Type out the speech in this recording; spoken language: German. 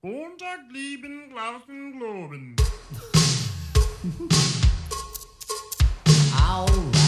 Montag lieben, glauben, globen. Alright.